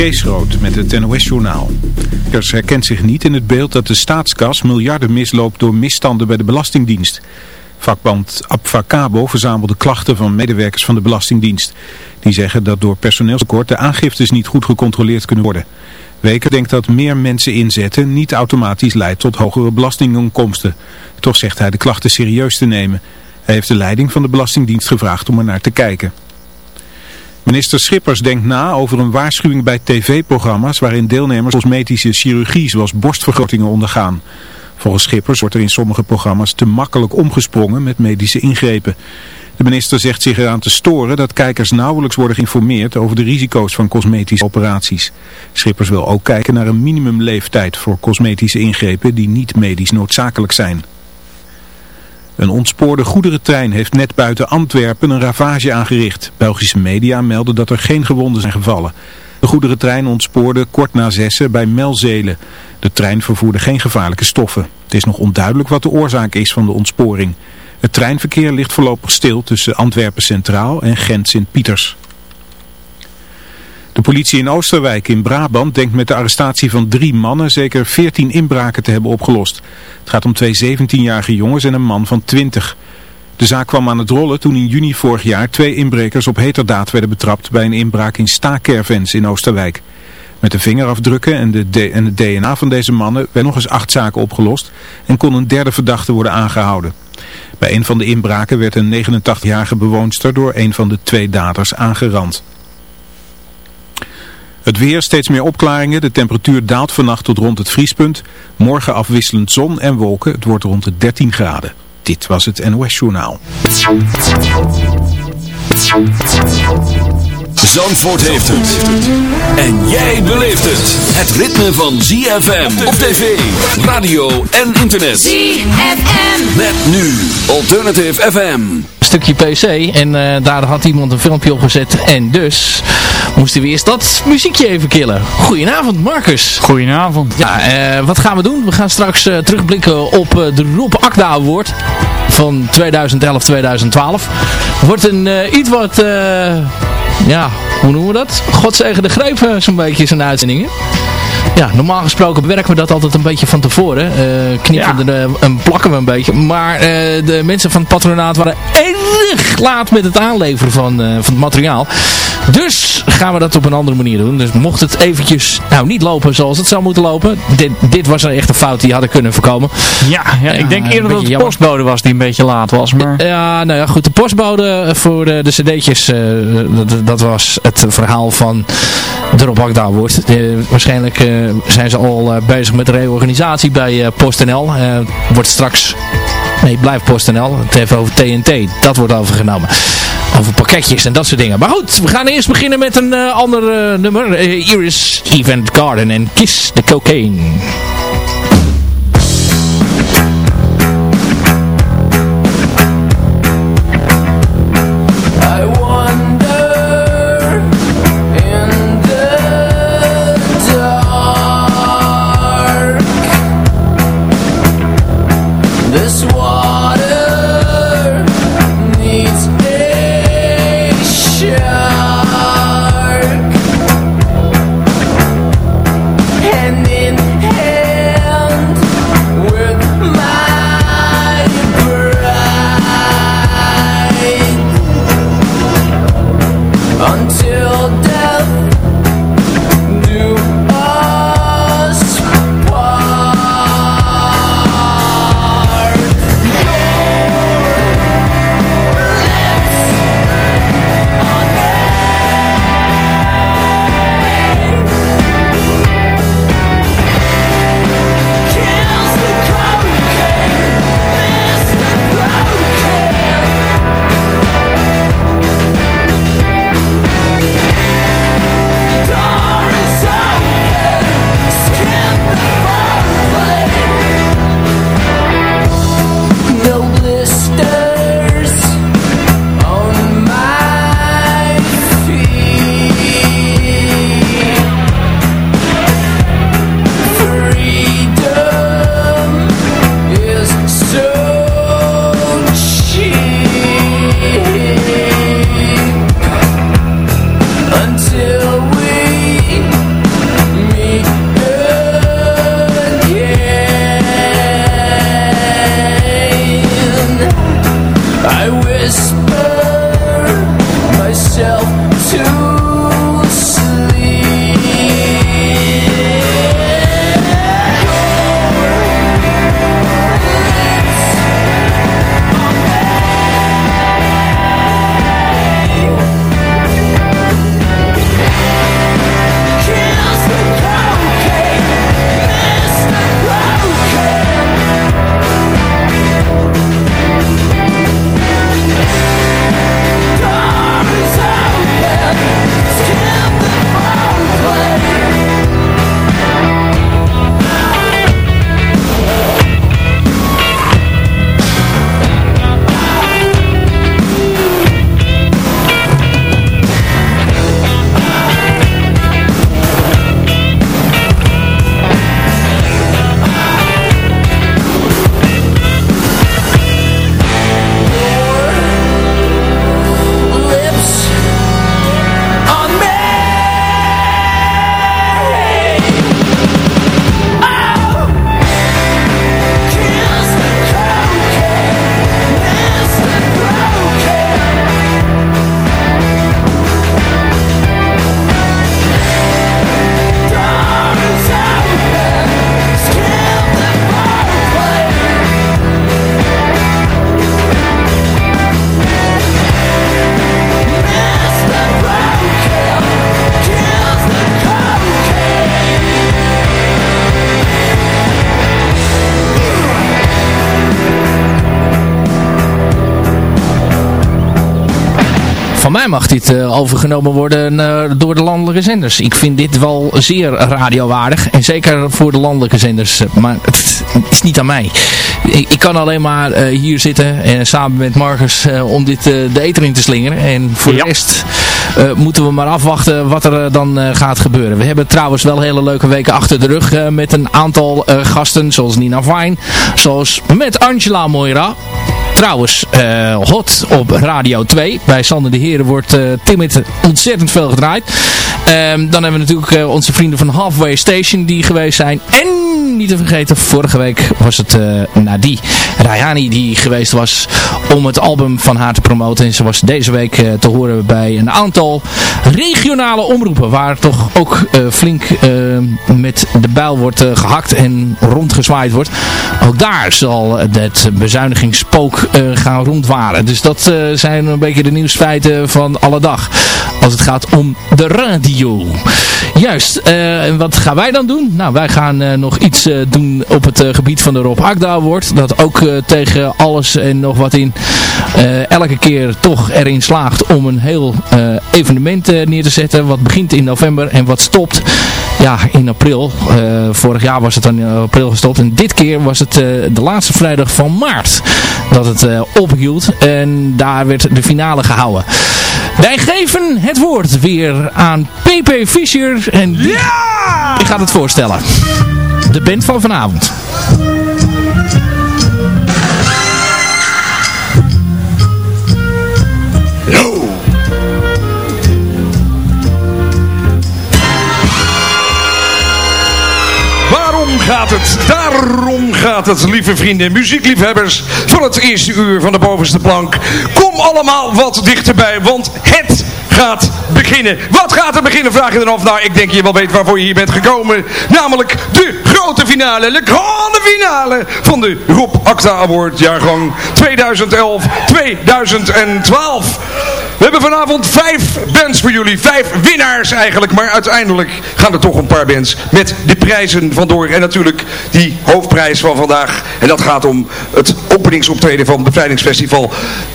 Kees Groot met het NOS-journaal. Kers herkent zich niet in het beeld dat de staatskas miljarden misloopt door misstanden bij de Belastingdienst. Vakband Abfacabo verzamelde klachten van medewerkers van de Belastingdienst. Die zeggen dat door personeelstekort de aangiftes niet goed gecontroleerd kunnen worden. Weker denkt dat meer mensen inzetten niet automatisch leidt tot hogere belastinginkomsten. Toch zegt hij de klachten serieus te nemen. Hij heeft de leiding van de Belastingdienst gevraagd om er naar te kijken. Minister Schippers denkt na over een waarschuwing bij tv-programma's waarin deelnemers cosmetische chirurgie zoals borstvergrotingen ondergaan. Volgens Schippers wordt er in sommige programma's te makkelijk omgesprongen met medische ingrepen. De minister zegt zich eraan te storen dat kijkers nauwelijks worden geïnformeerd over de risico's van cosmetische operaties. Schippers wil ook kijken naar een minimumleeftijd voor cosmetische ingrepen die niet medisch noodzakelijk zijn. Een ontspoorde goederentrein heeft net buiten Antwerpen een ravage aangericht. Belgische media melden dat er geen gewonden zijn gevallen. De goederentrein ontspoorde kort na zessen bij Melzelen. De trein vervoerde geen gevaarlijke stoffen. Het is nog onduidelijk wat de oorzaak is van de ontsporing. Het treinverkeer ligt voorlopig stil tussen Antwerpen Centraal en Gent-Sint-Pieters. De politie in Oosterwijk in Brabant denkt met de arrestatie van drie mannen zeker 14 inbraken te hebben opgelost. Het gaat om twee 17-jarige jongens en een man van 20. De zaak kwam aan het rollen toen in juni vorig jaar twee inbrekers op heterdaad werden betrapt bij een inbraak in staakervens in Oosterwijk. Met de vingerafdrukken en, de en het DNA van deze mannen werden nog eens acht zaken opgelost en kon een derde verdachte worden aangehouden. Bij een van de inbraken werd een 89-jarige bewoonster door een van de twee daders aangerand. Het weer, steeds meer opklaringen. De temperatuur daalt vannacht tot rond het vriespunt. Morgen afwisselend zon en wolken. Het wordt rond de 13 graden. Dit was het NOS Journaal. Zandvoort heeft het. En jij beleeft het. Het ritme van ZFM op tv, radio en internet. ZFM. Met nu Alternative FM. Stukje PC en uh, daar had iemand een filmpje op gezet en dus moesten we eerst dat muziekje even killen. Goedenavond Marcus. Goedenavond. Ja, uh, wat gaan we doen? We gaan straks uh, terugblikken op de Rob Akda Award van 2011-2012. Wordt een iets wat, ja, hoe noemen we dat? Godzegen de greep zo'n beetje zijn uitzendingen. Ja, normaal gesproken bewerken we dat altijd een beetje van tevoren. Uh, knippen ja. er, en plakken we een beetje. Maar uh, de mensen van het patronaat waren erg laat met het aanleveren van, uh, van het materiaal. Dus gaan we dat op een andere manier doen. Dus mocht het eventjes nou, niet lopen zoals het zou moeten lopen. Dit, dit was een echte fout die hadden kunnen voorkomen. Ja, ja ik denk eerder dat het de postbode was die een beetje laat was. Maar... Ja, nou ja, goed. De postbode voor de, de cd'tjes, dat, dat was het verhaal van Rob Agda wordt. waarschijnlijk zijn ze al uh, bezig met de reorganisatie bij PostNL. Wordt straks... Nee, blijft PostNL. Het heeft over TNT. Dat wordt overgenomen. Over pakketjes en dat soort dingen. Maar goed, we gaan eerst beginnen met een ander nummer. Iris Event Garden en Kiss the Cocaine. Dit overgenomen worden door de landelijke zenders. Ik vind dit wel zeer radiowaardig. En zeker voor de landelijke zenders. Maar het is niet aan mij. Ik, kan alleen maar hier zitten en samen met Marcus om dit de eter in te slingeren. En voor de rest moeten we maar afwachten wat er dan gaat gebeuren. We hebben trouwens wel hele leuke weken achter de rug met een aantal gasten. Zoals Nina Vine. Zoals met Angela Moira. Trouwens, uh, hot op Radio 2. Bij Sander de Heren wordt uh, Timid ontzettend veel gedraaid. Um, dan hebben we natuurlijk uh, onze vrienden van Halfway Station die geweest zijn. En niet te vergeten, vorige week was het uh, Nadi Rayani die geweest was om het album van haar te promoten. En ze was deze week uh, te horen bij een aantal regionale omroepen. Waar toch ook flink met de bijl wordt gehakt en rondgezwaaid wordt. Ook daar zal het bezuinigingsspook gaan rondwaren. Dus dat zijn een beetje de nieuwsfeiten van alle dag. Als het gaat om de radio. Juist, en wat gaan wij dan doen? Nou, wij gaan nog iets uh, doen op het gebied van de Rob Akda. Dat ook tegen alles en nog wat in elke keer toch erin slaagt om een heel evenement neer te zetten. Wat begint in november en wat stopt ja, in april. vorig jaar was het dan in april gestopt. En dit keer was het de laatste vrijdag van maart dat het ophield. En daar werd de finale gehouden. Wij geven het woord weer aan PP Fischer. En die, ja! die gaat het voorstellen de band van vanavond. Gaat het? Daarom gaat het, lieve vrienden en muziekliefhebbers van het eerste uur van de bovenste plank. Kom allemaal wat dichterbij, want het gaat beginnen. Wat gaat er beginnen, vraag je dan af. Nou, ik denk je wel weet waarvoor je hier bent gekomen. Namelijk de grote finale, de grande finale van de Rob Acta Award jaargang 2011-2012. We hebben vanavond vijf bands voor jullie. Vijf winnaars eigenlijk. Maar uiteindelijk gaan er toch een paar bands met de prijzen vandoor. En natuurlijk die hoofdprijs van vandaag. En dat gaat om het openingsoptreden van het Bevrijdingsfestival.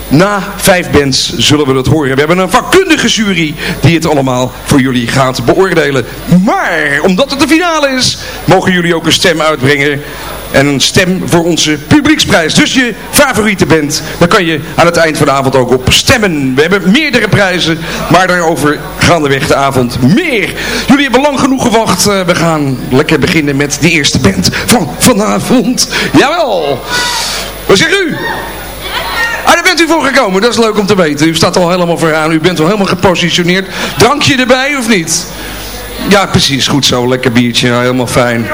Na vijf bands zullen we dat horen. We hebben een vakkundige jury die het allemaal voor jullie gaat beoordelen. Maar omdat het de finale is, mogen jullie ook een stem uitbrengen. En een stem voor onze publieksprijs. Dus je favoriete band, dan kan je aan het eind van de avond ook op stemmen. We hebben meerdere prijzen, maar daarover gaandeweg de avond meer. Jullie hebben lang genoeg gewacht. Eh, we gaan lekker beginnen met de eerste band van vanavond. Jawel! Wat zegt u? Ah, daar bent u voor gekomen. Dat is leuk om te weten. U staat al helemaal vooraan. U bent al helemaal gepositioneerd. Drankje erbij of niet? Ja, precies. Goed zo. Lekker biertje. helemaal fijn.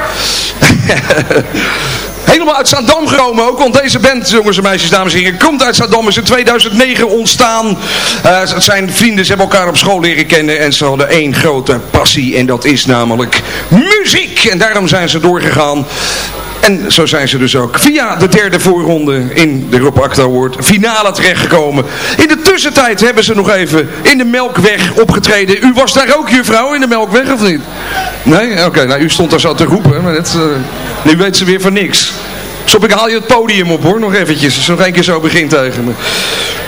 Helemaal uit Zaandam gekomen ook, want deze band, jongens en meisjes, dames en heren, komt uit Zaandam. Is in 2009 ontstaan. Uh, het zijn vrienden, ze hebben elkaar op school leren kennen en ze hadden één grote passie en dat is namelijk muziek. En daarom zijn ze doorgegaan en zo zijn ze dus ook via de derde voorronde in de Rob Acta Award finale terechtgekomen. In de tussentijd hebben ze nog even in de Melkweg opgetreden. U was daar ook, juffrouw, in de Melkweg of niet? Nee? Oké, nou u stond daar zo te roepen, maar het, uh, nu weet ze weer van niks. Stop, ik haal je het podium op hoor, nog eventjes. Als nog één keer zo begint tegen me.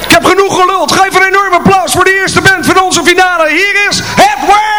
Ik heb genoeg geluld. Geef een enorme applaus voor de eerste band van onze finale. Hier is Het know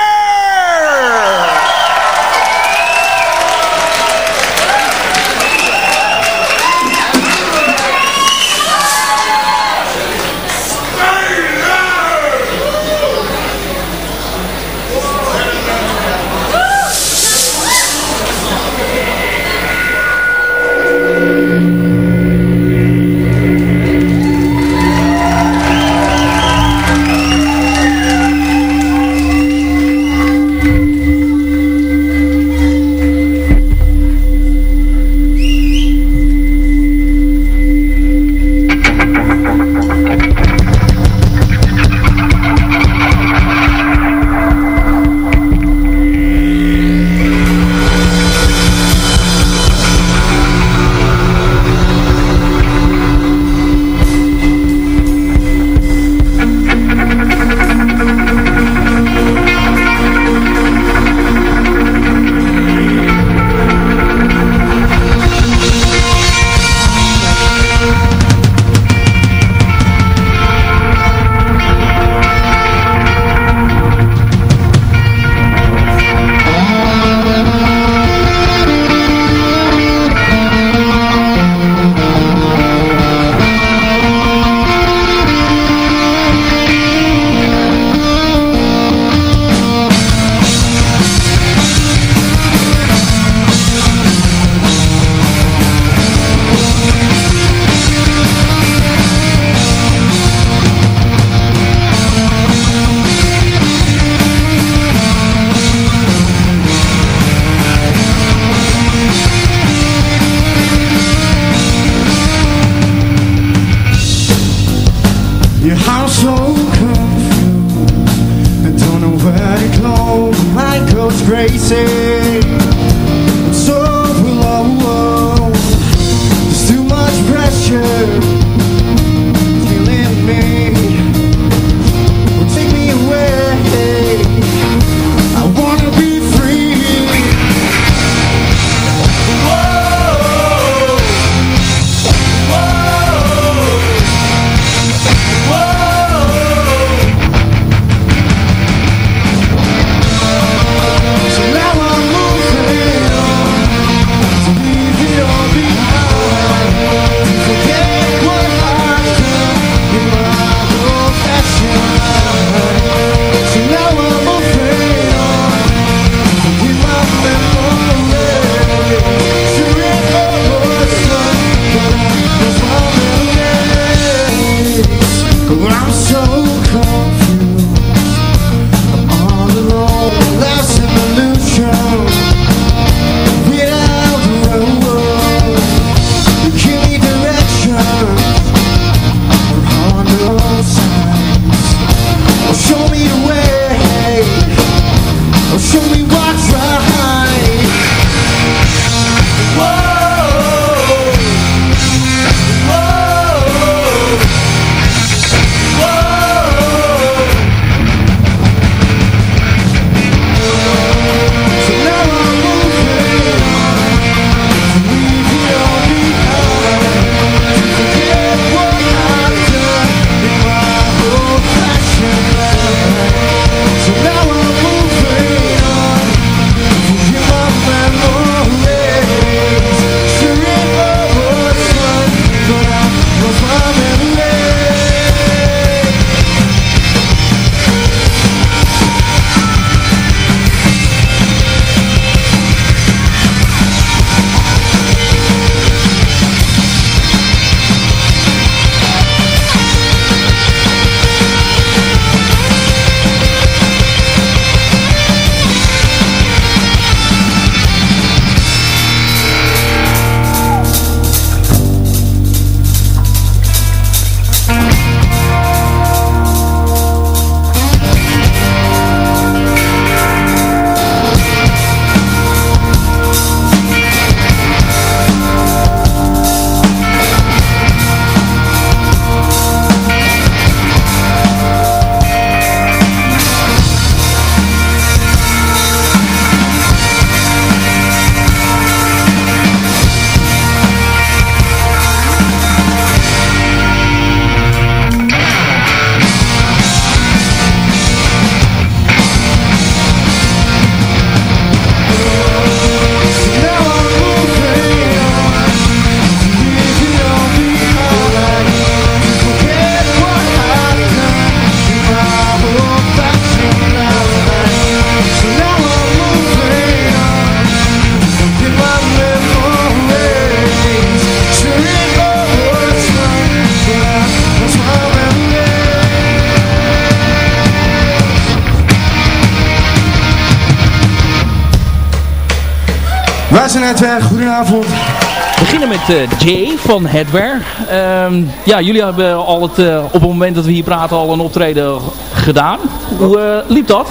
met eh, Jay van Headwear. Ehm, ja, jullie hebben al het, eh, op het moment dat we hier praten al een optreden gedaan. Hoe eh, liep dat?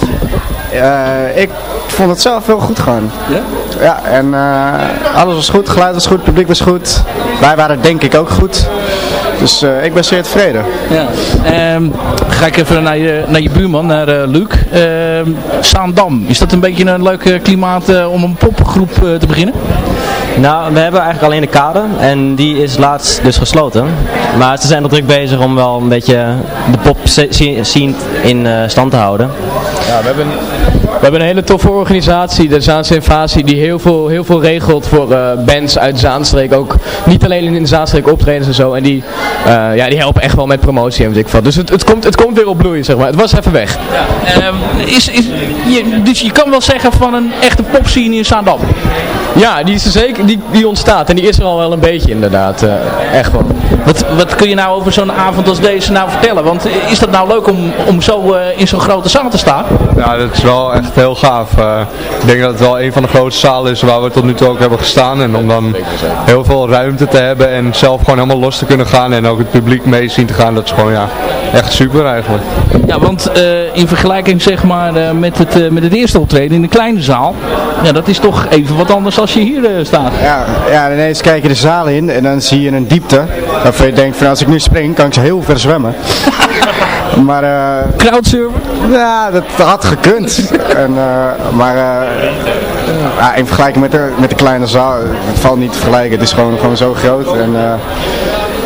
Ik vond het zelf heel goed gaan. Ja? Ja, en alles was goed, geluid was goed, publiek was goed. Wij waren denk ik ook goed. Dus ik ben zeer tevreden. Ja. Ehm, ga ik even naar je, naar je buurman, naar eh, Luc. Ehm Saandam, is dat een beetje een leuk klimaat om een popgroep te beginnen? Nou, we hebben eigenlijk alleen de kade en die is laatst dus gesloten. Maar ze zijn er druk bezig om wel een beetje de pop scene in eh, stand te houden. Ja, we hebben, we hebben een hele toffe organisatie, de Zaanse Invasie, die heel veel, heel veel regelt voor eh, bands uit Zaanstreek. Ook niet alleen in de Zaanstreek optredens en zo. En die, eh, ja, die helpen echt wel met promotie en weet ik wat. Dus het, het, komt, het komt weer op bloei, zeg maar. Het was even weg. Ehm, is, is, je, dus je kan wel zeggen van een echte popscene in Zaandam? Ja, die is er zeker, die, die ontstaat. En die is er al wel een beetje inderdaad. eh, echt wel. Wat, wat kun je nou over zo'n avond als deze nou vertellen? Want is dat nou leuk om, om zo eh, in zo'n grote zaal te staan? Ja, dat is wel echt echt heel gaaf. Eh, ik denk dat het wel een van de grootste zalen is waar we tot nu toe ook hebben gestaan. En om dan heel veel ruimte te hebben en zelf gewoon helemaal los te kunnen gaan en ook het publiek mee zien te gaan, dat is gewoon ja, echt super eigenlijk. Ja, want eh, in vergelijking zeg maar eh, met, het, met het eerste optreden in de kleine zaal, ja, dat is toch even wat anders als je hier eh, staat. Ja, ja, ineens kijk je de zaal in en dan zie je een diepte. Waarvan je denkt van als ik nu spring kan ik heel ver zwemmen. maar eh Crowdsurfer? ja, dat had gekund. en, eh, maar eh, ja, in vergelijking met de, met de kleine zaal, het valt niet te vergelijken. Het is gewoon, gewoon zo groot en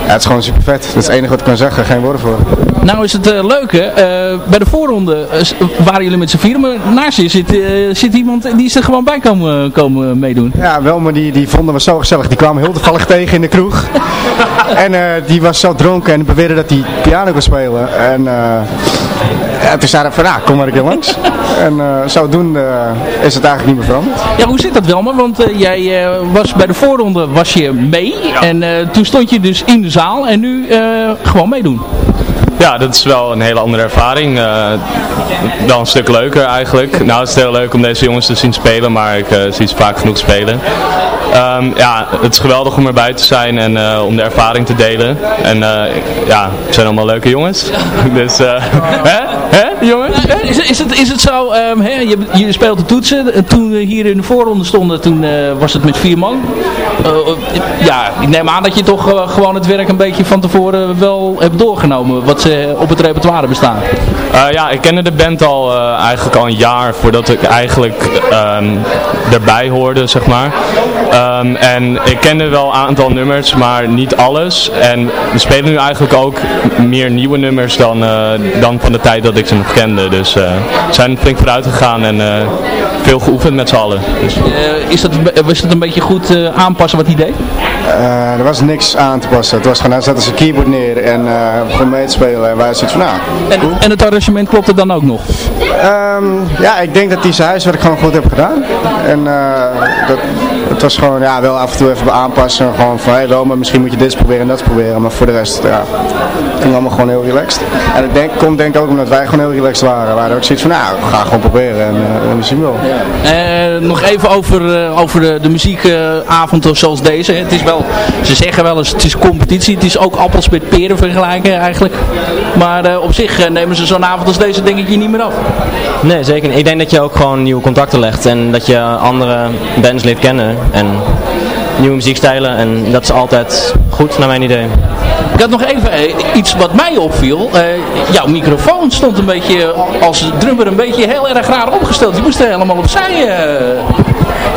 ja, het is gewoon super vet. Dat is het enige wat ik kan zeggen, geen woorden voor. Nou is het eh, leuke, eh, bij de voorronde eh, waren jullie met z'n vieren, maar naast je zit, eh, zit iemand die is er gewoon bij komen, komen meedoen. Ja, wel, maar die, die vonden we zo gezellig. Die kwamen heel toevallig tegen in de kroeg. en eh, die was zo dronken en beweerde dat hij piano kon spelen. En eh ja, toen zeiden we van, nou, kom maar een keer langs. en eh, zodoende eh, is het eigenlijk niet meer veranderd. Ja, hoe zit dat wel? Maar want eh, jij eh, was bij de voorronde was je mee en eh, toen stond je dus in de zaal en nu eh, gewoon meedoen. Ja, dat is wel een hele andere ervaring. eh, wel een stuk leuker eigenlijk. Nou, het is heel leuk om deze jongens te zien spelen, maar ik eh, zie ze vaak genoeg spelen. Ehm, ja, het is geweldig om erbij te zijn en om de ervaring te delen. En ja, het zijn allemaal leuke jongens. dus, hè? Hè, jongens? Is, het- is, het, is het zo, ehm, hè, je, je speelt de toetsen, Eh, toen we hier in de voorronde stonden, toen eh, was het met vier man. Eh, ja, ik neem aan dat je toch gewoon het werk een beetje van tevoren wel hebt doorgenomen, wat ze op het repertoire bestaan. Eh, ja, ik kende de band al eh, eigenlijk al een jaar voordat ik eigenlijk ehm, erbij hoorde, zeg maar. Ehm, en ik kende wel een aantal nummers, maar niet alles. En we spelen nu eigenlijk ook meer nieuwe nummers dan, eh, dan van de tijd dat ik ze nog kende. Dus eh, we zijn flink vooruit gegaan en eh, veel geoefend met z'n allen. Dus, Eh, is dat, was het een beetje goed eh, aanpassen wat hij deed? Eh, er was niks aan te passen. Het was gewoon, hij zette zijn keyboard neer en eh begon mee te spelen. En wij zitten van, nou, En, en het arrangement klopt er dan ook nog? Ehm, ja, ik denk dat hij zijn huiswerk gewoon goed heeft gedaan. En eh, dat, het was gewoon, ja, wel af en toe even aanpassen. Gewoon van, hé, wel, maar misschien moet je dit eens proberen en dat eens proberen. Maar voor de rest, ja, het ging allemaal gewoon heel relaxed. En ik denk, komt denk ik ook omdat wij gewoon heel relaxed waren. We hadden ook zoiets van, nou, we gaan gewoon proberen en, en we zien wel. Eh, nog even over, eh, over de, de muziekavond zoals deze. Het is wel, ze zeggen wel eens het is competitie. Het is ook appels met peren vergelijken eigenlijk. Maar eh, op zich eh, nemen ze zo'n avond als deze denk ik je niet meer af. Nee, zeker niet. Ik denk dat je ook gewoon nieuwe contacten legt en dat je andere bands leert kennen en nieuwe muziekstijlen en dat is altijd goed naar mijn idee. Ik had nog even eh, iets wat mij opviel. Eh, jouw microfoon stond een beetje als drummer een beetje heel erg raar opgesteld. Je moest er helemaal opzij. eh.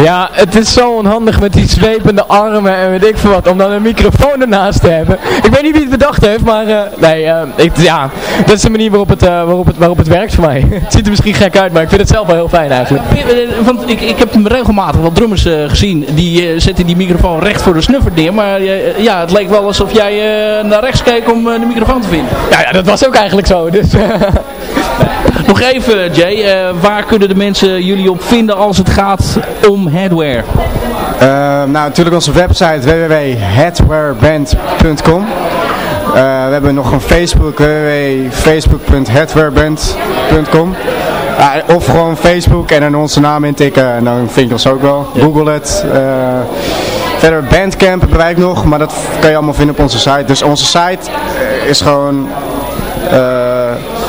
Ja, het is zo onhandig met die zwepende armen en weet ik veel wat, om dan een microfoon ernaast te hebben. Ik weet niet wie het bedacht heeft, maar eh, nee, eh, ik, ja, dat is de manier waarop het, eh, waarop, het, waarop het werkt voor mij. het ziet er misschien gek uit, maar ik vind het zelf wel heel fijn eigenlijk. Want ik, ik heb regelmatig wat drummers gezien. Die zetten die microfoon recht voor de snuffer neer. Maar ja, het leek wel alsof jij naar rechts keek om de microfoon te vinden. Ja, ja, dat was ook eigenlijk zo, dus... Nog even Jay, waar kunnen de mensen jullie op vinden als het gaat om headwear? Eh, nou, natuurlijk onze website www.headwearband.com Eh, We hebben nog een Facebook, www.facebook.headwearband.com Ah, Of gewoon Facebook en dan onze naam intikken en dan vind je ons ook wel. Google het. Eh, verder Bandcamp hebben wij ook nog, maar dat kan je allemaal vinden op onze site. Dus onze site eh, is gewoon eh,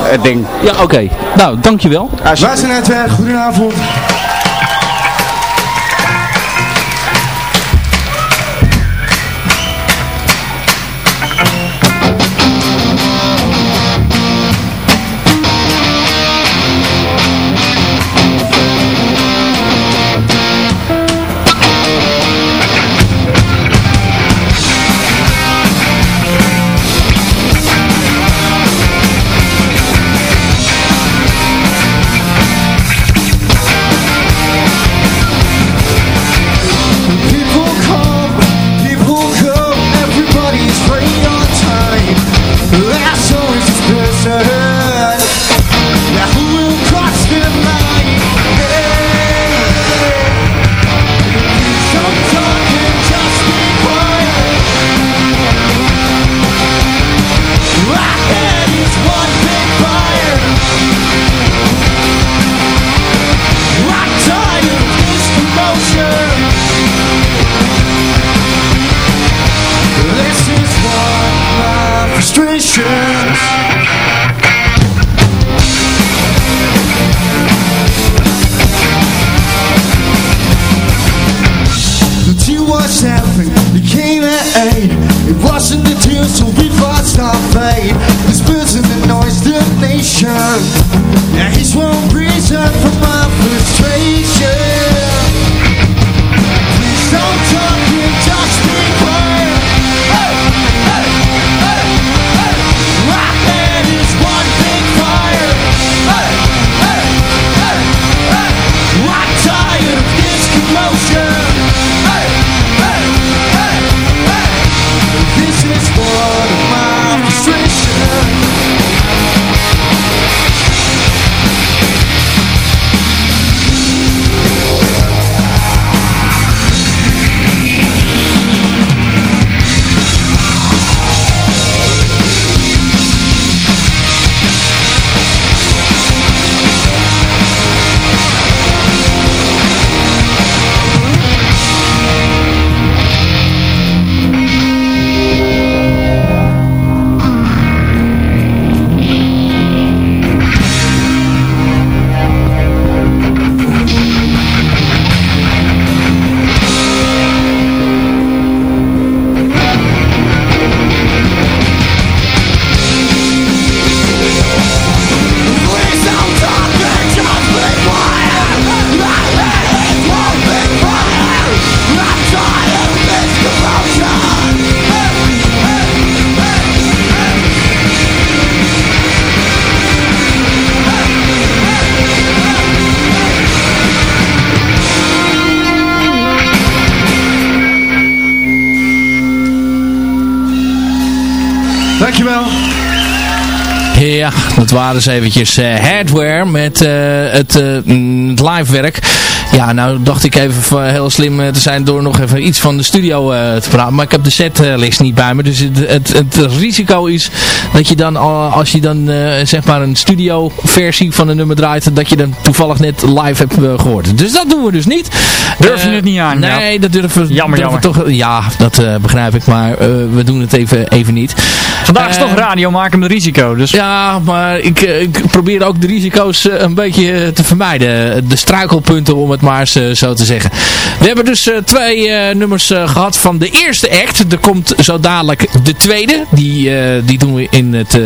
het ding. Ja, oké. Nou, dankjewel. Als je- Wij zijn Netwerk, goedenavond. Dat waren eens eventjes eh, hardware met eh, het, eh, mm, het live werk. Ja, nou dacht ik even heel slim eh, te zijn door nog even iets van de studio eh, te praten. Maar ik heb de setlist niet bij me. Dus het, het, het risico is dat je dan, al- als je dan eh, zeg maar een studio versie van een nummer draait, dat je dan toevallig net live hebt eh, gehoord. Dus dat doen we dus niet. Durf je het niet aan, Nee, Jaap? dat durven, Jammer, durven jammer. toch. Ja, dat begrijp ik. Maar we doen het even, even niet. Vandaag is toch radio maken met risico. Dus ja, maar ik, ik probeer ook de risico's een beetje te vermijden. De struikelpunten, om het maar zo te zeggen. We hebben dus eh, twee eh, nummers eh, gehad van de eerste act. Er komt zo dadelijk de tweede. Die, die doen we in het,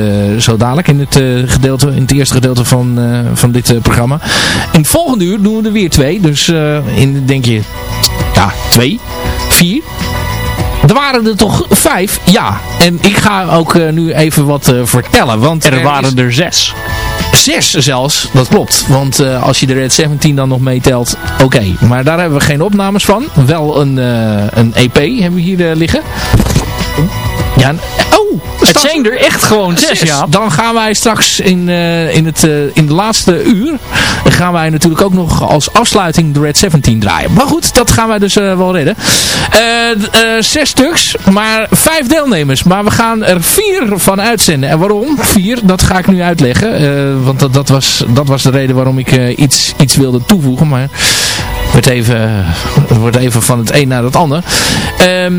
zo dadelijk in het, gedeelte, in het eerste gedeelte van, van dit programma. In het volgende uur doen we er weer twee. Dus in, denk je, ja, twee, vier. Er waren er toch vijf? Ja. En ik ga ook nu even wat vertellen. Want er waren er zes. Zes zelfs. Dat klopt. Want eh, als je de Red 17 dan nog meetelt, oké. Maar daar hebben we geen opnames van. Wel een, eh, een EP hebben we hier eh, liggen. Ja, oh! Het staat- zijn er echt gewoon zes, ja. Dan gaan wij straks in, eh, in, het, eh, in de laatste uur, gaan wij natuurlijk ook nog als afsluiting de Red 17 draaien. Maar goed, dat gaan wij dus eh, wel redden. Zes stuks, maar vijf deelnemers. Maar we gaan er vier van uitzenden. En waarom? Vier, dat ga ik nu uitleggen. Want dat, dat, was, dat was de reden waarom ik iets, iets wilde toevoegen. Maar wordt even, het wordt even van het een naar het ander. Ehm,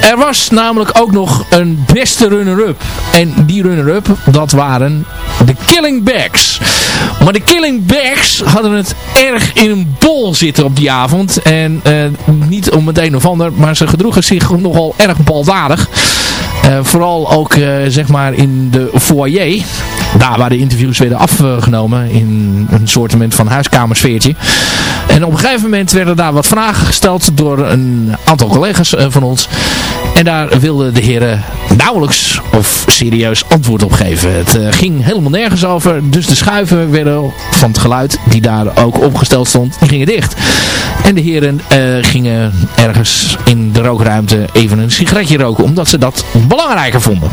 er was namelijk ook nog een beste runner-up. En die runner-up, dat waren de Killing Bags. Maar de Killing Bags hadden het erg in een bol zitten op die avond. En eh, niet om het een of ander, maar ze gedroegen zich nogal erg baldadig. Eh, vooral ook eh, zeg maar in de foyer. Daar waar de interviews werden afgenomen in een soortement van huiskamersfeertje. En op een gegeven moment werden daar wat vragen gesteld door een aantal collega's van ons. En daar wilden de heren nauwelijks of serieus antwoord op geven. Het eh, ging helemaal nergens over. Dus de schuiven werden van het geluid die daar ook opgesteld stond, die gingen dicht. En de heren eh, gingen ergens in de rookruimte even een sigaretje roken. Omdat ze dat belangrijker vonden.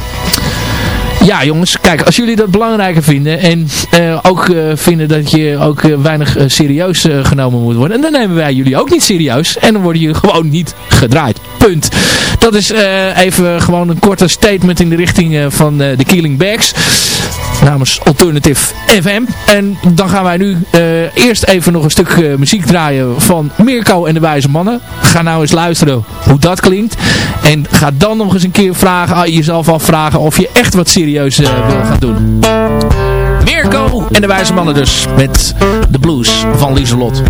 Ja jongens, kijk, als jullie dat belangrijker vinden en eh, ook vinden dat je ook weinig serieus genomen moet worden, dan nemen wij jullie ook niet serieus en dan worden jullie gewoon niet gedraaid. Dat is eh, even gewoon een korte statement in de richting eh, van eh, de Killing Bags namens Alternative FM. En dan gaan wij nu eerst even nog een stuk muziek draaien van Mirko en de Wijze Mannen. Ga nou eens luisteren hoe dat klinkt. En ga dan nog eens een keer vragen, ah, jezelf afvragen of je echt wat serieus wil gaan doen. Mirko en de Wijze Mannen dus met de blues van Lieselot.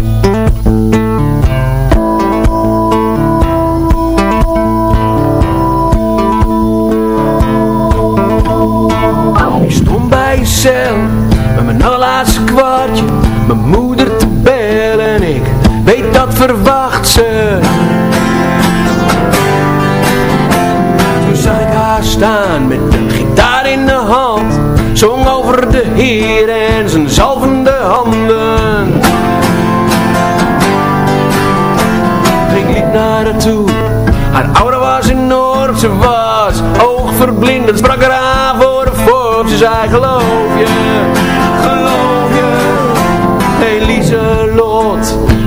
Met mijn allerlaatste kwartje Mijn moeder te bellen. Ik weet dat verwacht ze. Toen zag ik haar staan Met de gitaar in de hand. Zong over de Heer en zijn zalvende handen. Ik liep naar haar toe. Haar ouder was enorm, ze was oogverblindend Sprak haar aan voor de vorm, zei geloof je, geloof je? Hey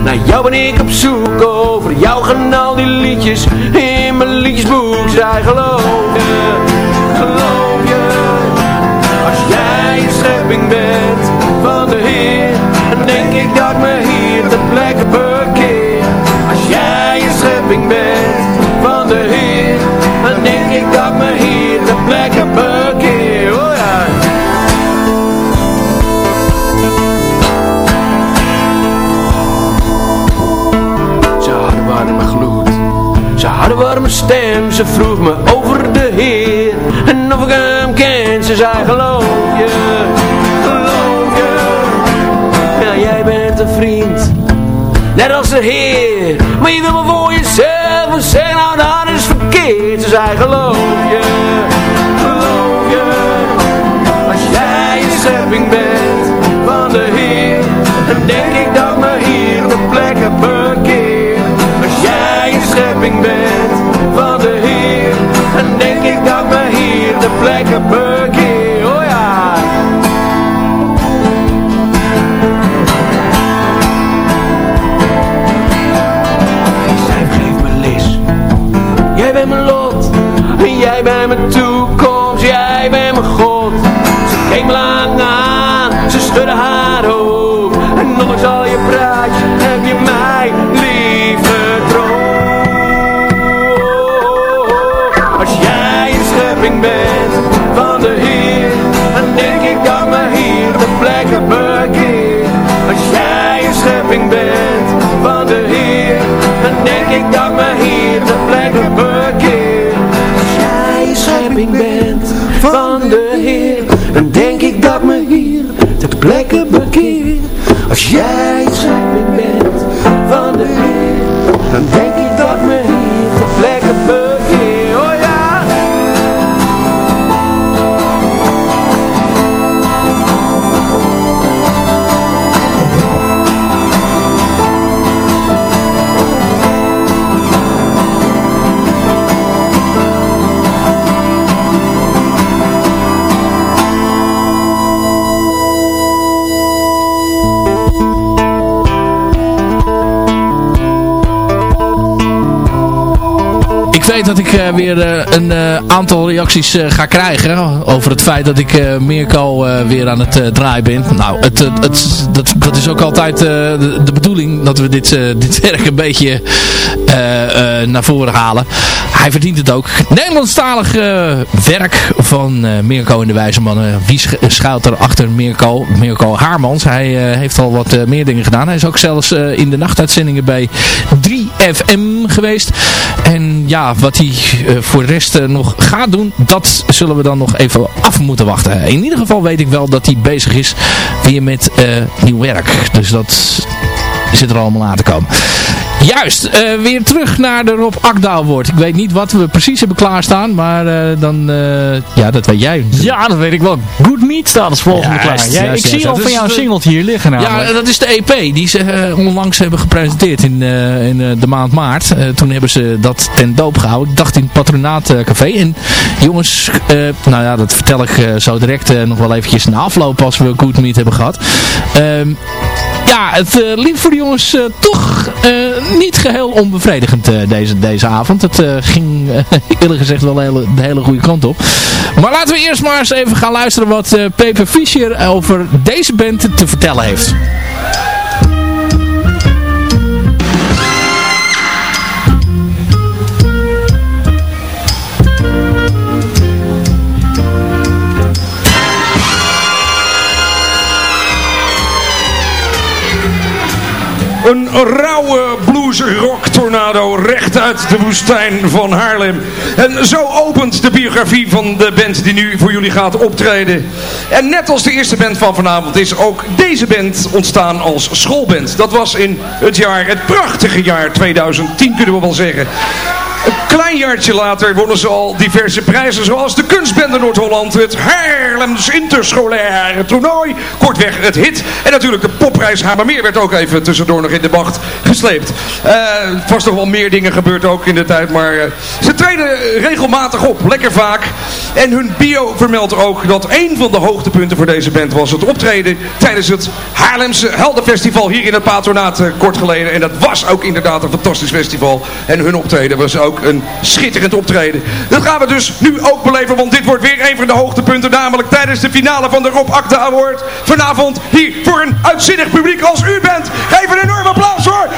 naar jou ben ik op zoek Over jou gaan die liedjes in mijn liedjesboek. Zij geloof je, geloof je? Als jij een schepping bent van de Heer Dan denk ik dat me hier de plekken bekeer. Als jij een schepping bent van de Heer Dan denk ik dat me hier stem. Ze vroeg me over de Heer. En of ik hem ken Ze zei geloof je Geloof je? Ja jij bent een vriend Net als de Heer. Maar je wil maar voor jezelf En zeg nou dat is verkeerd. Ze zei geloof je Geloof je? Als jij een schepping bent Van de Heer Dan denk ik dat me hier de een schepping bent. Van de Heer. Dan denk ik dat me hier de plekken bekeer. Oh ja. Zij geeft me les. Jij bent mijn lot. En jij bent mijn toekomst weet dat ik eh, weer eh, een eh, aantal reacties ga krijgen over het feit dat ik Mirko weer aan het draaien ben. Nou, het, het, dat, dat is ook altijd de, de bedoeling dat we dit, dit werk een beetje naar voren halen. Hij verdient het ook. Nederlandstalig eh, werk van eh, Mirko en de Wijze Mannen. Wie sch- schuilt er achter Mirko? Mirko Haarmans. Hij eh, heeft al wat meer dingen gedaan. Hij is ook zelfs in de nachtuitzendingen bij 3FM geweest. En ja, wat hij voor de rest nog gaat doen, dat zullen we dan nog even af moeten wachten. In ieder geval weet ik wel dat hij bezig is weer met nieuw werk. Dus dat zit er allemaal aan te komen. Juist, eh, weer terug naar de Rob Akda Award. Ik weet niet wat we precies hebben klaarstaan, maar eh, dan, eh, ja, dat weet jij. Ja, dat weet ik wel. Good Meat staat als volgende Juist, klaar. Juist, ik zie juist. al van is jou een de- singeltje hier liggen namelijk. Ja, dat is de EP die ze onlangs hebben gepresenteerd in, eh, in eh, de maand maart. Eh, toen hebben ze dat ten doop gehouden. Ik dacht in het Patronaat eh, Café. En jongens, eh, nou ja, dat vertel ik eh, zo direct eh, nog wel eventjes na afloop als we Good Meet hebben gehad. Ehm, ja, het eh, liep voor de jongens eh, toch eh, niet geheel onbevredigend deze, deze avond. Het ging eerlijk gezegd wel de hele, hele goede kant op. Maar laten we eerst maar eens even gaan luisteren wat Pepe Fischer over deze band te vertellen heeft. Een rauwe blues rock tornado recht uit de woestijn van Haarlem. En zo opent de biografie van de band die nu voor jullie gaat optreden. En net als de eerste band van vanavond is ook deze band ontstaan als schoolband. Dat was in het jaar, het prachtige jaar 2010 kunnen we wel zeggen. Een klein jaartje later wonnen ze al diverse prijzen zoals de Kunstbende Noord-Holland, het Haarlems Interscholaire Toernooi, kortweg het hit. En natuurlijk de popprijs Hamermeer werd ook even tussendoor nog in de wacht gesleept. Eh vast nog wel meer dingen gebeurd ook in de tijd, maar eh, ze treden regelmatig op, lekker vaak. En hun bio vermeldt ook dat een van de hoogtepunten voor deze band was het optreden tijdens het Haarlemse Heldenfestival hier in het patronaat eh, kort geleden. En dat was ook inderdaad een fantastisch festival. En hun optreden was ook een schitterend optreden. Dat gaan we dus nu ook beleven, want dit wordt weer een van de hoogtepunten. Namelijk tijdens de finale van de Rob Akda Award. Vanavond hier voor een uitzinnig publiek als u bent. Geef een enorm applaus voor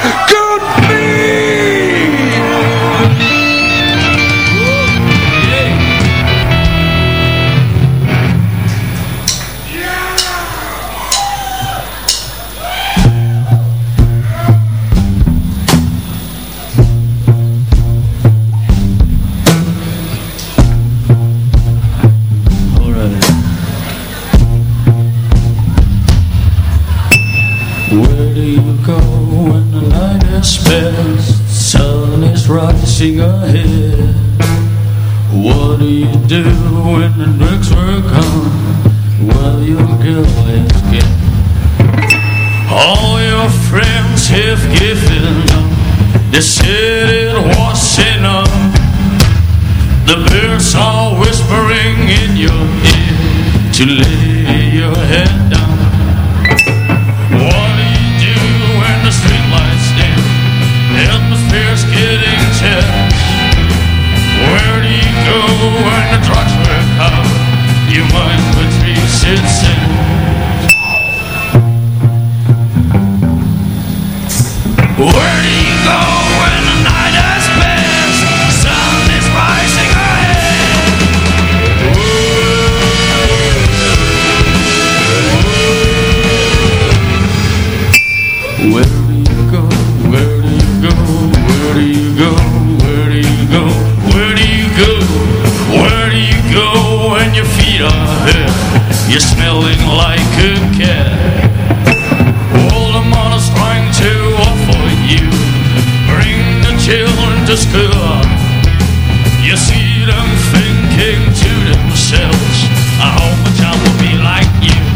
spent? Sun is rising ahead. What do you do when the drinks were gone? Well, your girl is gone. All your friends have given up. They said it was enough. The birds are whispering in your ear to lay your head down. What do you do when the streetlights atmosphere's getting tense. Where do you go when the drugs work out? Your mind retreats its in. Where do you go You're smelling like a cat. All the mother's trying to offer you. Bring the children to school. You see them thinking to themselves, I hope my child will be like you.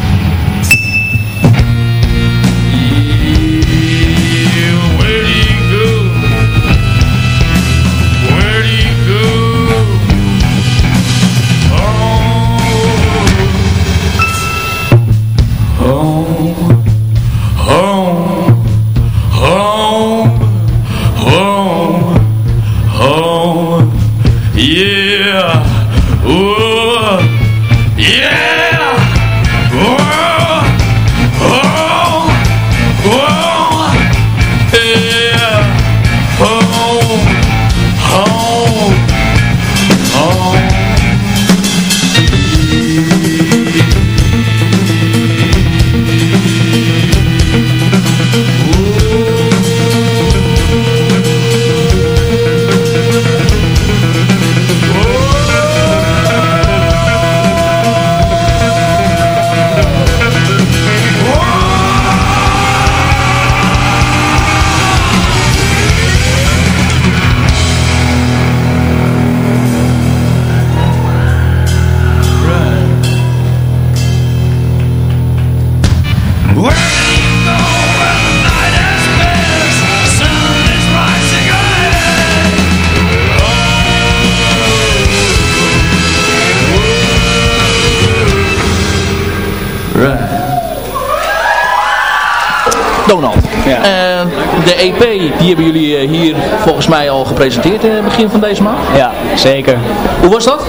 De EP, die hebben jullie eh, hier volgens mij al gepresenteerd in het begin van deze maand. Ja, zeker. Hoe was dat?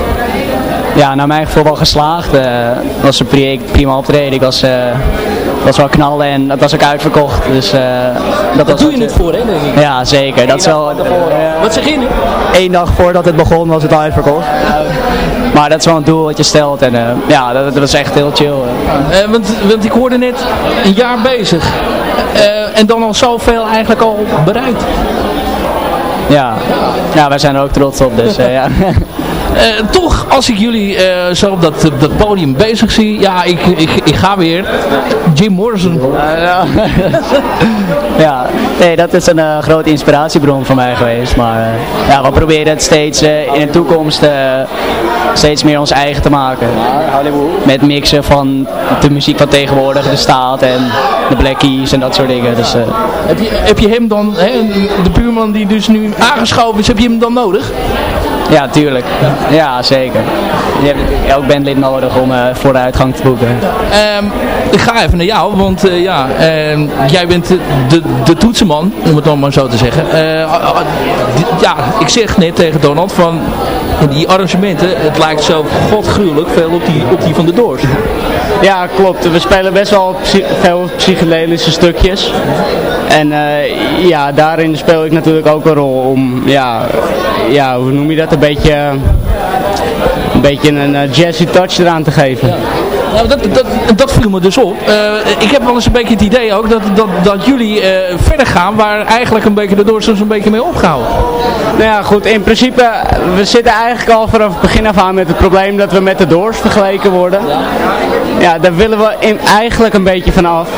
Ja, naar mijn gevoel wel geslaagd. Eh, Het was een pri- prima optreden. Ik was eh, was wel knallen en dat was ook uitverkocht. Dus, eh, dat was doe je het voor, hè, denk ik. Ja, zeker. Dat is wel, Wat zeg je nu? Eén dag voordat het begon was het al uitverkocht. Maar dat is wel een doel wat je stelt en eh, ja, dat, dat was echt heel chill. eh. Want, want ik hoorde net een jaar bezig. En dan al zoveel eigenlijk al bereikt. Ja. ja, wij zijn er ook trots op, dus ja. Eh, toch, als ik jullie eh, zo op dat, dat podium bezig zie, ja, ik, ik, ik ga weer. Jim Morrison. ja, nee, dat is een eh, grote inspiratiebron voor mij geweest. Maar ja, we proberen het steeds in de toekomst steeds meer ons eigen te maken. Met mixen van de muziek van tegenwoordig, de staat en de Black Keys en dat soort dingen. Dus, Heb je, heb je hem dan, hè, de buurman die dus nu aangeschoven is, heb je hem dan nodig? Ja, tuurlijk. Ja, zeker. Je hebt elk bandlid nodig om eh, vooruitgang te boeken. Ehm, ik ga even naar jou, want eh, ja, ehm, jij bent de, de, toetsenman, om het dan maar zo te zeggen. Eh, ja, ik zeg net tegen Donald van die arrangementen, het lijkt zo godgruwelijk veel op die, op die van de Doors. Ja, klopt. We spelen best wel veel psychedelische stukjes. En eh, ja, daarin speel ik natuurlijk ook een rol om, ja, ja hoe noem je dat, een beetje, een beetje een eh, jazzy touch eraan te geven. Nou, dat, dat, dat viel me dus op. Eh, ik heb wel eens een beetje het idee ook dat, dat, dat jullie eh, verder gaan waar eigenlijk een beetje de Doors dus een beetje mee opgehouden. Nou ja, goed, in principe, we zitten eigenlijk al vanaf het begin af aan met het probleem dat we met de Doors vergeleken worden. Ja, daar willen we in, eigenlijk een beetje van af.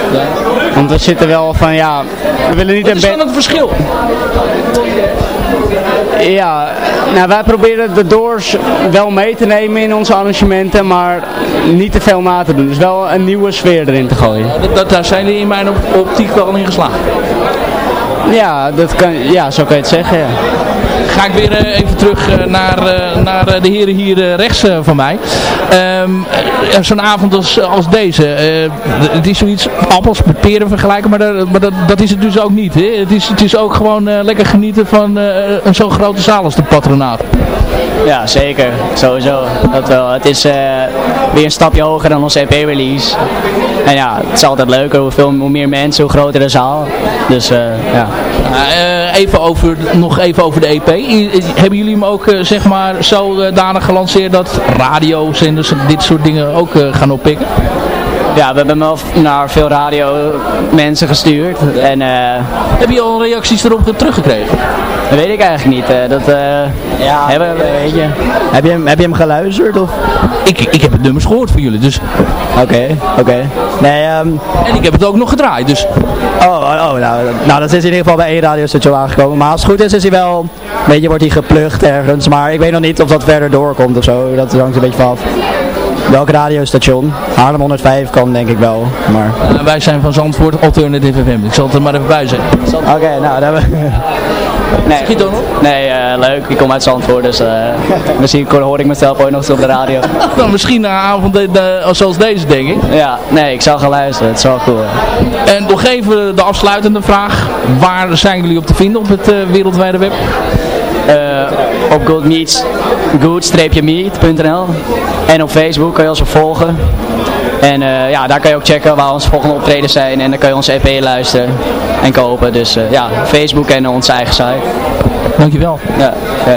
Want we zitten wel van, ja, we willen niet Wat een is dan het verschil? Ja, nou wij proberen de Doors wel mee te nemen in onze arrangementen, maar niet te veel na te doen. Dus wel een nieuwe sfeer erin te gooien. Dat, daar zijn jullie in mijn op- optiek wel in geslaagd. Ja, dat kan, ja, zo kan je het zeggen, ja. Ga ik weer eh, even terug eh, naar, eh, naar de heren hier rechts van mij. Eh, Zo'n avond als, als deze. het is zoiets appels met peren vergelijken, maar, dat, maar dat, dat is het dus ook niet. Hè? Het, is, het is ook gewoon lekker genieten van een zo'n grote zaal als de patronaat. Ja, zeker. Sowieso. Dat wel. Het is eh, weer een stapje hoger dan onze EP-release. En ja, het is altijd leuker. Hoe, veel, hoe meer mensen, hoe groter de zaal. Dus eh, ja. Eh, even over, nog even over de EP. Hebben jullie hem ook zeg maar zodanig gelanceerd dat radiozenders en dit soort dingen ook gaan oppikken? Ja, we hebben hem naar veel radio mensen gestuurd. En, eh, Heb je al reacties erop teruggekregen? Dat weet ik eigenlijk niet. eh, dat, eh, ja, hebben, we- weet je. Heb je, hem, heb je hem geluisterd? Of? Ik, ik heb het nummers gehoord van jullie, dus... Oké, oké. Nee, ehm, En ik heb het ook nog gedraaid, dus... Oh, oh, oh nou, nou, dat is in ieder geval bij één radiostation aangekomen. Maar als het goed is, is hij wel, weet je, wordt hij geplucht ergens. Maar ik weet nog niet of dat verder doorkomt of zo. Dat hangt een beetje van af. Welk radiostation? Haarlem 105 kan denk ik wel, maar... Eh, wij zijn van Zandvoort Alternative FM. Ik zal het er maar even bij zeggen. Oké, nou, dat hebben we... Nee, nee eh, leuk. Ik kom uit Zandvoort, dus eh, misschien hoor ik mezelf ooit nog eens op de radio. Nou, misschien na een avond de- zoals deze, denk ik. Ja, nee, ik zal gaan luisteren. Het is wel cool. En nog even de afsluitende vraag. Waar zijn jullie op te vinden op het wereldwijde web? Eh, op goodmeets, good-meet.nl en op Facebook kan je ons volgen. En eh, ja, daar kan je ook checken waar onze volgende optredens zijn en dan kan je onze EP luisteren en kopen. Dus eh, ja, Facebook en onze eigen site. Dankjewel. Ja, oké.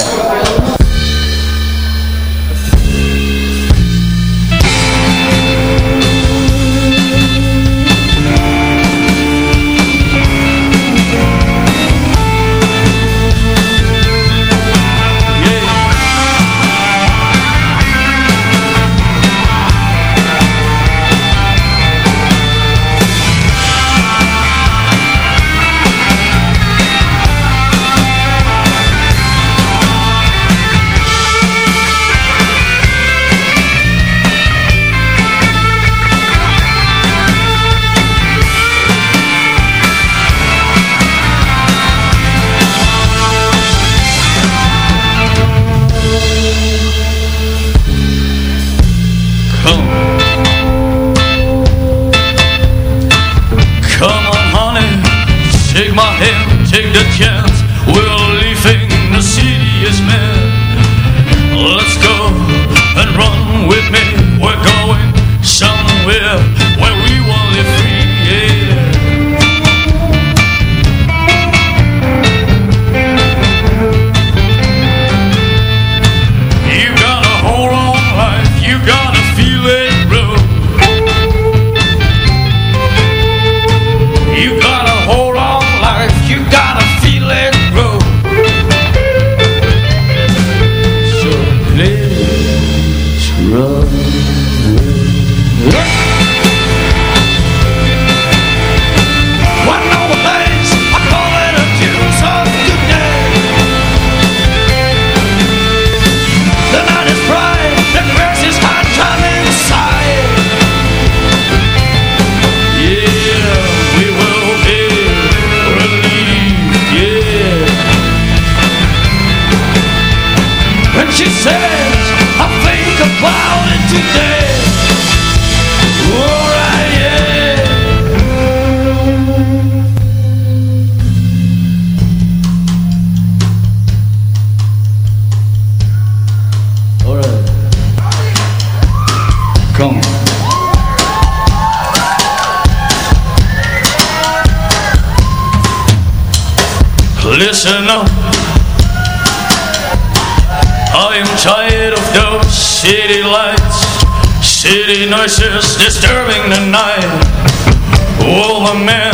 City lights, city noises disturbing the night. All the men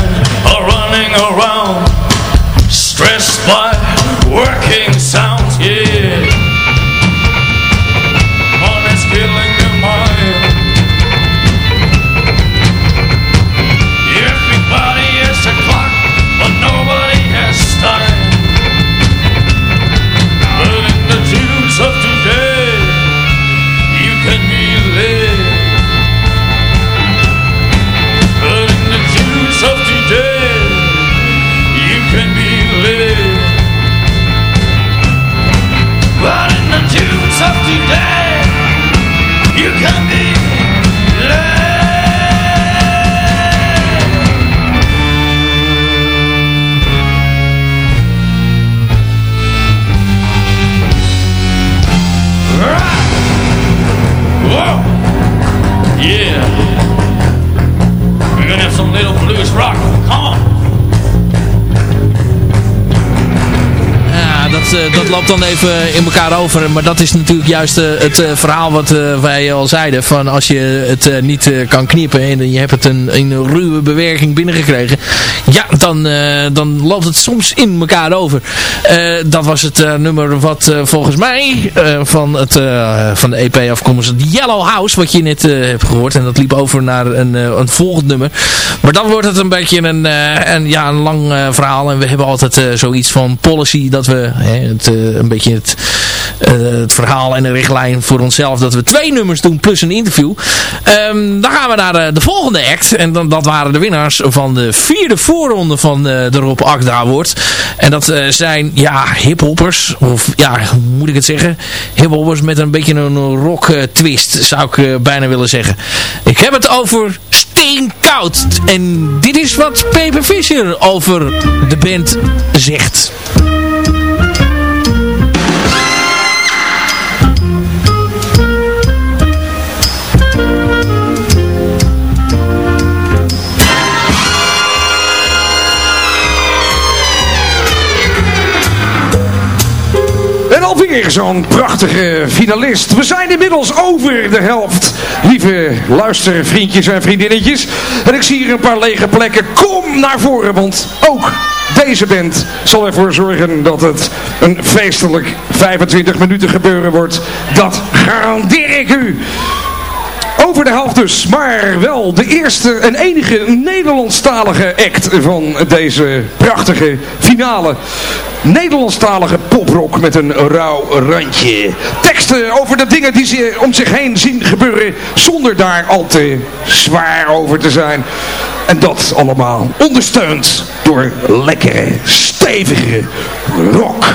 We're gonna have some little blues rock. Come on. Dat, eh, dat loopt dan even in elkaar over. Maar dat is natuurlijk juist eh, het eh, verhaal wat wij al zeiden. Van als je het niet kan knippen en je hebt het een, een ruwe bewerking binnengekregen. Ja, dan, dan loopt het soms in elkaar over. Dat was het nummer wat volgens mij van, het, van de EP afkomstig Yellow House. Wat je net hebt gehoord. En dat liep over naar een, een volgend nummer. Maar dan wordt het een beetje een, een, ja, een lang verhaal. En we hebben altijd zoiets van policy dat we het, eh, een beetje het, eh, het verhaal en de richtlijn voor onszelf. Dat we twee nummers doen plus een interview. Ehm, dan gaan we naar eh, de volgende act. En dan, dat waren de winnaars van de vierde voorronde van de Rob Akda Award. En dat zijn ja, hiphoppers. Of ja, moet ik het zeggen? Hiphoppers met een beetje een rock twist zou ik bijna willen zeggen. Ik heb het over Steenkoud. En dit is wat Peper Fischer over de band zegt. Alweer zo'n prachtige finalist. We zijn inmiddels over de helft. Lieve luistervriendjes en vriendinnetjes. En ik zie hier een paar lege plekken. Kom naar voren, want ook deze band zal ervoor zorgen dat het een feestelijk 25 minuten gebeuren wordt. Dat garandeer ik u. Over de helft dus, maar wel de eerste en enige Nederlandstalige act van deze prachtige finale. Nederlandstalige poprock met een rauw randje. Teksten over de dingen die ze om zich heen zien gebeuren zonder daar al te zwaar over te zijn. En dat allemaal ondersteund door lekkere, stevige rock.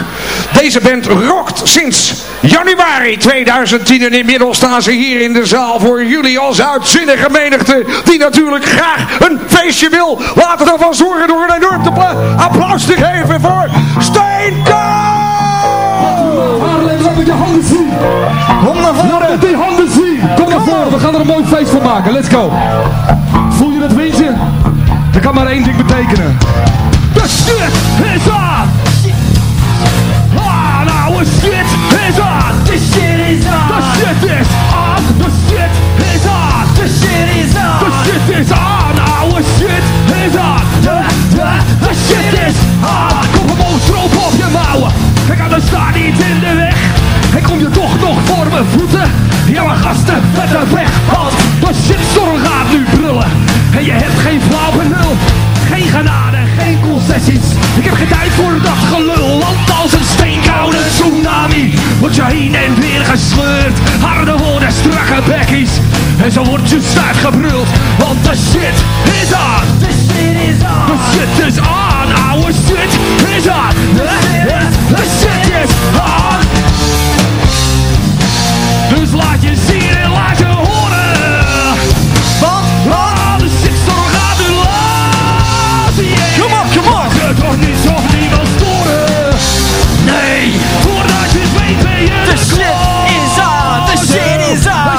Deze band rockt sinds januari 2010 en inmiddels staan ze hier in de zaal voor jullie als uitzinnige menigte die natuurlijk graag een feestje wil. Laten we ervan zorgen door een enorm te applaus te geven voor Steenko! Haarlem, laat ik je handen zien. Kom naar voren. Laat ik die handen zien. Kom naar voren, we gaan er een mooi feest van maken. Let's go. Voel je dat windje? Dat kan maar één ding betekenen. De shit is aan. Is aan. De shit is aan. De, de, de shit is aan. Kom gewoon stroop op je mouwen. Ik kan er staan niet in de weg. En kom je toch nog voor mijn voeten? Ja, maar gasten, een weg. Want de shitstorm gaat nu brullen. En je hebt geen flauw benul. Geen genade, geen concessies. Ik heb geen tijd voor gelul. Een steenkoude tsunami word je heen en weer gescheurd. Harde woorden, strakke bekkies. En zo wordt je stuit gebruld. Want de shit is aan. De shit is aan. De shit is aan, ouwe shit is aan. De, de, de shit is is up.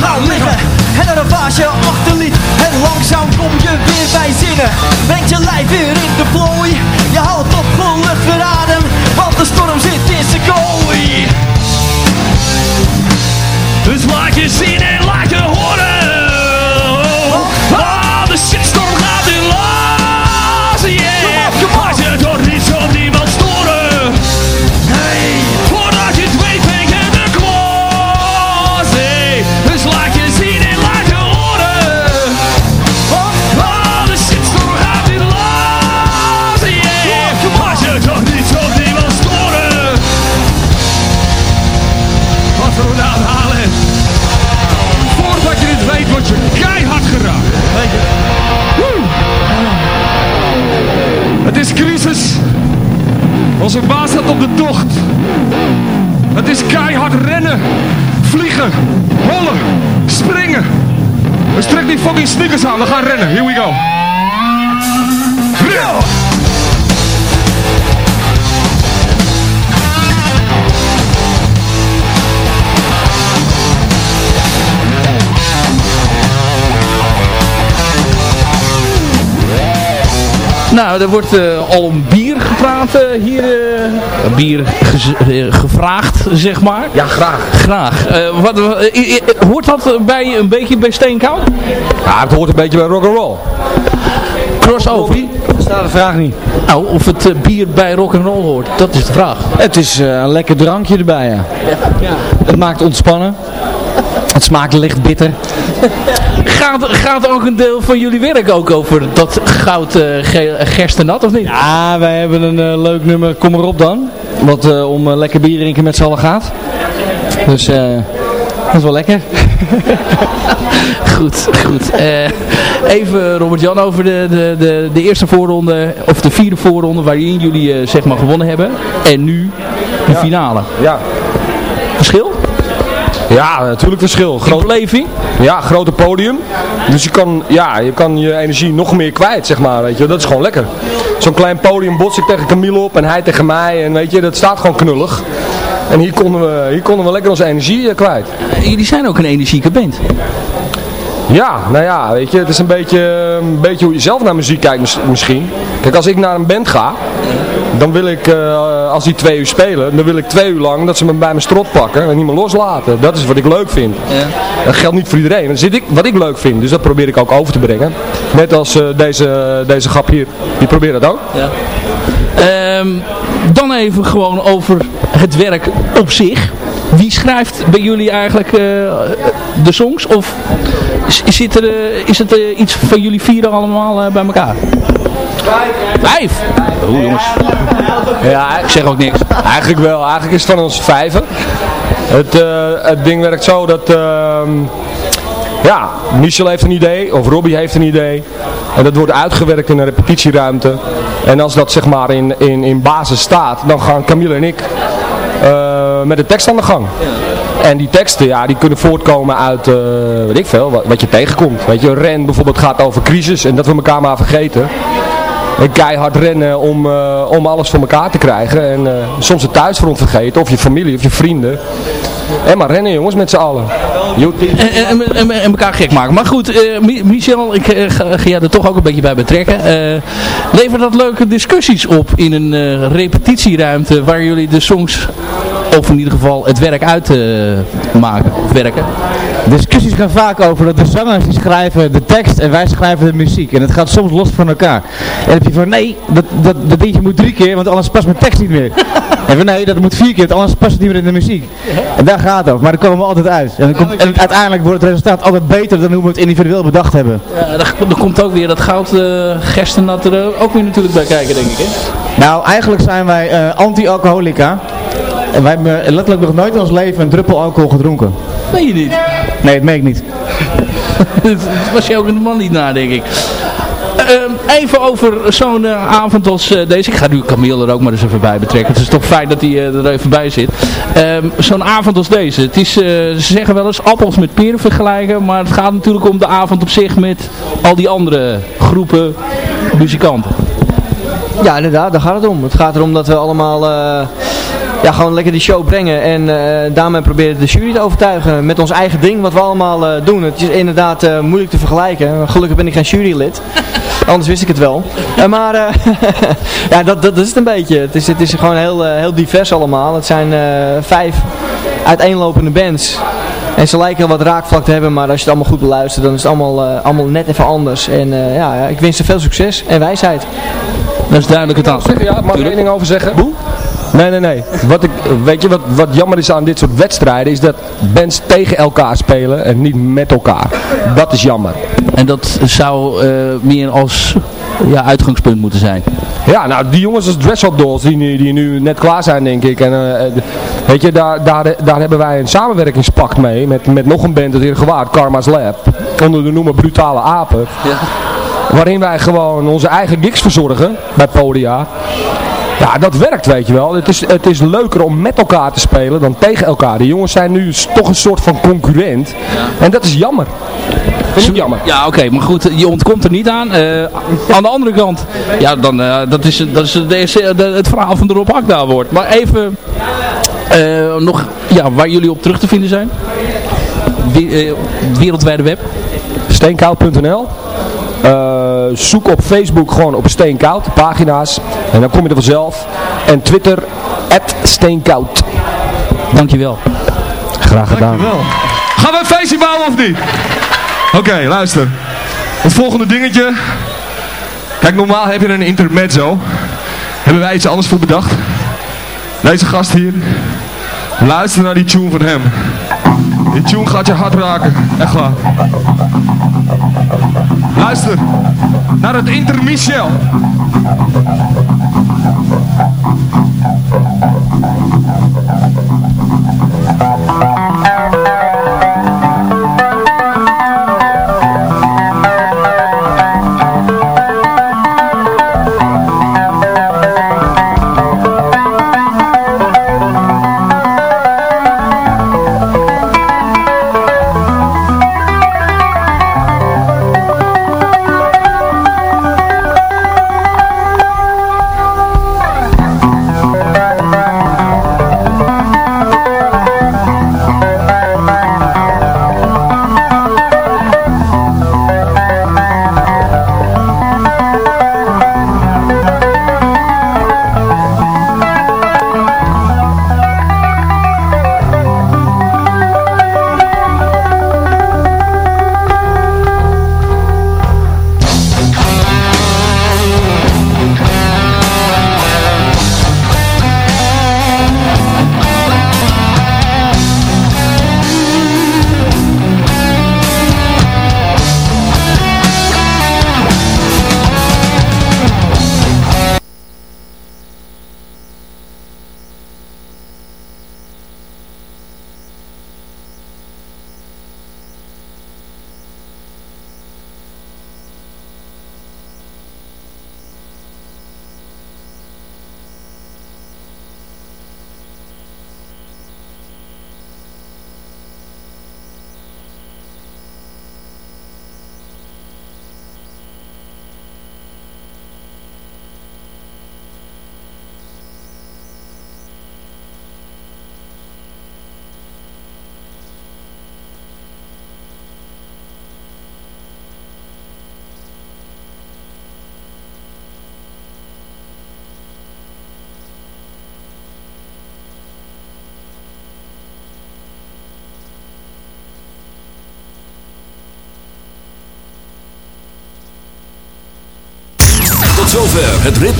Gaan Nou, er wordt eh, al om bier gepraat eh, hier. eh, bier gevraagd, zeg maar. Ja, graag. Graag. Wat, hoort dat bij, een beetje bij Steenkoud? Ja, het hoort een beetje bij rock'n'roll. Crossover? staat de vraag niet. Nou, of het bier bij rock'n'roll hoort, dat is de vraag. Het is een lekker drankje erbij, ja. Het maakt ontspannen. Het smaakt licht bitter. Gaat, gaat ook een deel van jullie werk ook over dat goud eh, ge- gerstenat, of niet? Ja, wij hebben een eh, leuk nummer, kom erop dan. Wat eh, om lekker bier drinken met z'n allen gaat. Dus eh, dat is wel lekker. Goed, goed. Eh, even Robert-Jan over de, de, de, de eerste voorronde, of de vierde voorronde waarin jullie eh, zeg maar gewonnen hebben. En nu de finale. Ja. Verschil? Ja, natuurlijk verschil. Groot beleving? Ja, grote podium. Dus je kan, ja, je kan je energie nog meer kwijt, zeg maar, weet je. Dat is gewoon lekker. Zo'n klein podium bots ik tegen Camille op en hij tegen mij. En weet je, dat staat gewoon knullig. En hier konden we, hier konden we lekker onze energie eh, kwijt. Jullie zijn ook een energieke band. Ja, nou ja, weet je, het is een beetje, een beetje hoe je zelf naar muziek kijkt mis- misschien. Kijk, als ik naar een band ga, dan wil ik, eh, als die twee uur spelen, dan wil ik twee uur lang dat ze me bij mijn strot pakken en niet meer loslaten. Dat is wat ik leuk vind. Dat geldt niet voor iedereen. Dat zit ik, wat ik leuk vind, dus dat probeer ik ook over te brengen. Net als eh, deze, deze grap hier, die probeert dat ook. Ja. Ehm, dan even gewoon over het werk op zich. Wie schrijft bij jullie eigenlijk eh, de songs? Of is, zit er, is het iets van jullie vieren allemaal bij elkaar? Vijf? Oeh jongens. Ja, ik zeg ook niks. Eigenlijk wel. Eigenlijk is het van ons vijven. Het, eh, het ding werkt zo dat... ehm, ja, Michel heeft een idee, of Robbie heeft een idee. En dat wordt uitgewerkt in een repetitieruimte. En als dat zeg maar in, in, in basis staat, dan gaan Camille en ik eh, met de tekst aan de gang. En die teksten, ja, die kunnen voortkomen uit, eh, weet ik veel, wat, wat je tegenkomt. Weet je, Ren bijvoorbeeld gaat over crisis en dat we elkaar maar vergeten. En keihard rennen om, eh, om alles voor elkaar te krijgen. En eh, soms het thuisfront vergeten, of je familie, of je vrienden. En maar rennen jongens, met z'n allen. En, en, en, en elkaar gek maken. Maar goed, eh, Mi- Michel, ik ga, ga jij er toch ook een beetje bij betrekken. Eh, levert dat leuke discussies op in een eh, repetitieruimte waar jullie de songs, of in ieder geval het werk uit eh, maken, of werken? Discussies gaan vaak over dat de zangers die schrijven de tekst en wij schrijven de muziek. En het gaat soms los van elkaar. En van nee, dat, dat, dat dingetje moet drie keer, want anders past mijn tekst niet meer. en van nee, dat moet vier keer, want anders past het niet meer in de muziek. En daar gaat het over, maar daar komen we altijd uit. En, komt, en uiteindelijk wordt het resultaat altijd beter dan hoe we het individueel bedacht hebben. Ja, daar, daar komt ook weer dat goud uh, gerstennat er eh, ook weer natuurlijk bij kijken, denk ik. Hè? Nou, eigenlijk zijn wij eh, anti-alcoholica. En wij hebben letterlijk nog nooit in ons leven een druppel alcohol gedronken. Nee, je niet. Nee, dat meen ik niet. Dat was je ook een man niet na, denk ik. Ehm, even over zo'n eh, avond als eh, deze. Ik ga nu Camille er ook maar eens even bij betrekken. Het is toch fijn dat hij eh, er even bij zit. Ehm, zo'n avond als deze. Het is, ze zeggen wel eens appels met peren vergelijken. Maar het gaat natuurlijk om de avond op zich met al die andere groepen muzikanten. Ja, inderdaad, daar gaat het om. Het gaat erom dat we allemaal ja, gewoon lekker die show brengen. En eh, daarmee proberen de jury te overtuigen met ons eigen ding wat we allemaal eh, doen. Het is inderdaad eh, moeilijk te vergelijken. Gelukkig ben ik geen jurylid. Anders wist ik het wel. Eh, maar eh, ja, dat, dat is het een beetje. Het is, het is gewoon heel, heel divers allemaal. Het zijn eh, vijf uiteenlopende bands. En ze lijken wat raakvlak te hebben, maar als je het allemaal goed beluistert, dan is het allemaal, allemaal net even anders. En eh, ja, ik wens ze veel succes en wijsheid. Dat is duidelijk het antwoord. Ja, mag ik er één ding over zeggen? Nee, nee, nee. Wat ik, weet je wat, wat jammer is aan dit soort wedstrijden, is dat bands tegen elkaar spelen en niet met elkaar. Dat is jammer. En dat zou eh, meer als ja, uitgangspunt moeten zijn. Ja, nou die jongens als Dress Up Dolls die, nu- die nu net klaar zijn denk ik. En eh, eh, weet je, daar, daar, daar hebben wij een samenwerkingspact mee met, met nog een band uit hier gewaard, Karma's Lab. Onder de noemer Brutale Apen. Waarin wij gewoon onze eigen gigs verzorgen bij Podia. Ja, dat werkt, weet je wel. Het is, het is leuker om met elkaar te spelen dan tegen elkaar. Die jongens zijn nu toch een soort van concurrent. En dat is jammer. Vind ik jammer. Ja, oké, maar goed, je ontkomt er niet aan. Eh, aan de andere kant, ja, dan, eh, dat is, dat is de, de- het verhaal van de Rob Akda wordt. Maar even eh, nog, ja, waar jullie op terug te vinden zijn. Wereldwijde web. Steenkoud.nl Eh, Zoek op Facebook gewoon op Steenkoud, pagina's. En dan kom je er vanzelf. En Twitter, Steenkoud. Dankjewel. Graag gedaan. Gaan we een feestje bouwen of niet? Oké, luister. Het volgende dingetje. Kijk, normaal heb je een intermezzo. Hebben wij iets anders voor bedacht. Deze gast hier. Luister naar die tune van hem. Die tune gaat je hard raken. Echt waar. Luister. Naar het intermissio. Tot